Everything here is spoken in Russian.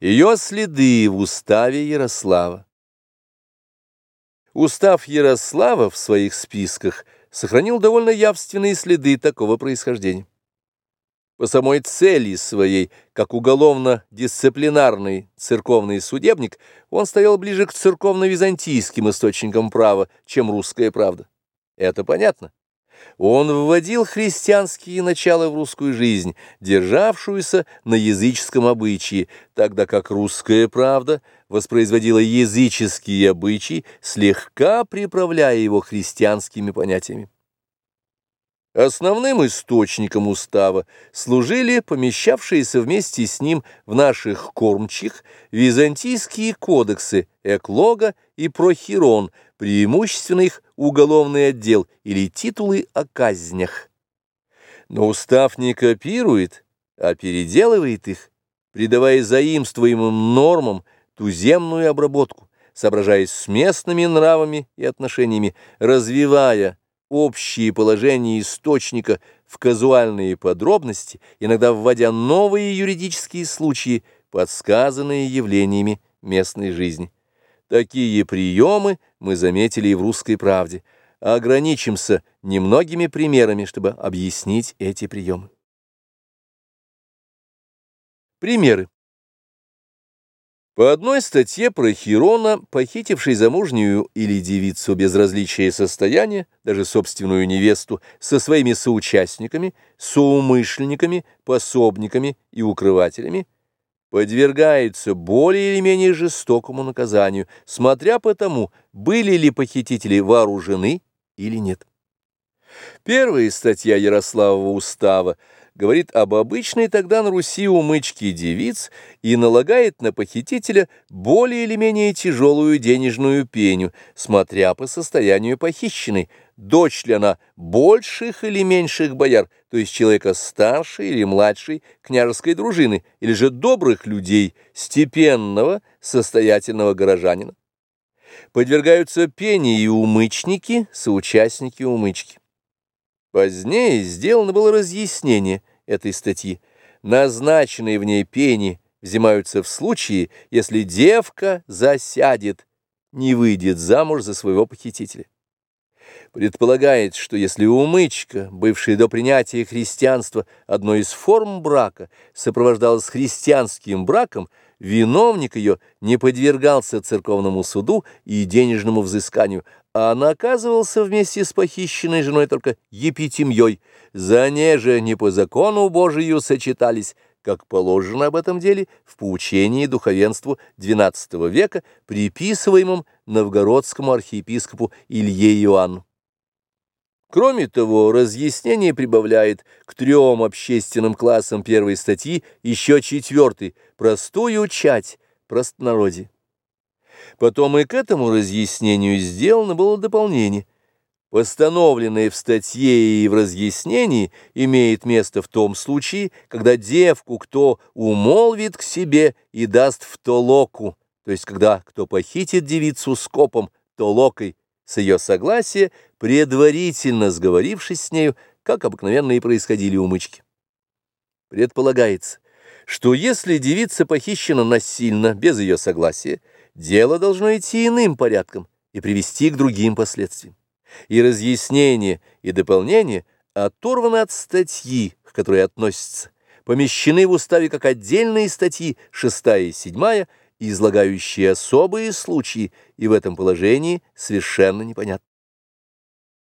Ее следы в уставе Ярослава. Устав Ярослава в своих списках сохранил довольно явственные следы такого происхождения. По самой цели своей, как уголовно-дисциплинарный церковный судебник, он стоял ближе к церковно-византийским источникам права, чем русская правда. Это понятно. Он вводил христианские начала в русскую жизнь, державшуюся на языческом обычае, тогда как русская правда воспроизводила языческие обычаи, слегка приправляя его христианскими понятиями. Основным источником устава служили помещавшиеся вместе с ним в наших кормчих византийские кодексы Эклога и Прохирон, преимущественно их уголовный отдел или титулы о казнях. Но устав не копирует, а переделывает их, придавая заимствуемым нормам туземную обработку, соображаясь с местными нравами и отношениями, развивая общие положения источника в казуальные подробности, иногда вводя новые юридические случаи, подсказанные явлениями местной жизни. Такие приемы мы заметили и в «Русской правде». Ограничимся немногими примерами, чтобы объяснить эти приемы. Примеры. По одной статье про Хирона, похитивший замужнюю или девицу без различия состояния, даже собственную невесту, со своими соучастниками, соумышленниками, пособниками и укрывателями, подвергается более или менее жестокому наказанию, смотря по тому, были ли похитители вооружены или нет. Первая статья Ярославова устава говорит об обычной тогда на Руси умычке девиц и налагает на похитителя более или менее тяжелую денежную пеню, смотря по состоянию похищенной, дочь ли она больших или меньших бояр, то есть человека старшей или младшей княжеской дружины, или же добрых людей, степенного, состоятельного горожанина. Подвергаются пении и умычники, соучастники умычки. Позднее сделано было разъяснение этой статьи. Назначенные в ней пени взимаются в случае, если девка засядет, не выйдет замуж за своего похитителя. Предполагается, что если умычка, бывшая до принятия христианства одной из форм брака, сопровождалась христианским браком, виновник ее не подвергался церковному суду и денежному взысканию, а наказывался вместе с похищенной женой только епитемьей, за неже не по закону Божию сочетались, как положено об этом деле в поучении духовенству XII века, приписываемом новгородскому архиепископу Илье Иоанну. Кроме того, разъяснение прибавляет к трем общественным классам первой статьи еще четвертый – простую чать, простонародье. Потом и к этому разъяснению сделано было дополнение. Постановленное в статье и в разъяснении имеет место в том случае, когда девку кто умолвит к себе и даст в толоку, то есть когда кто похитит девицу скопом, толокой, с ее согласия, предварительно сговорившись с нею, как обыкновенно и происходили умычки. Предполагается, что если девица похищена насильно, без ее согласия, дело должно идти иным порядком и привести к другим последствиям. И разъяснение, и дополнение оторваны от статьи, к которой относятся, помещены в уставе как отдельные статьи 6 и 7, излагающие особые случаи, и в этом положении совершенно непонятно.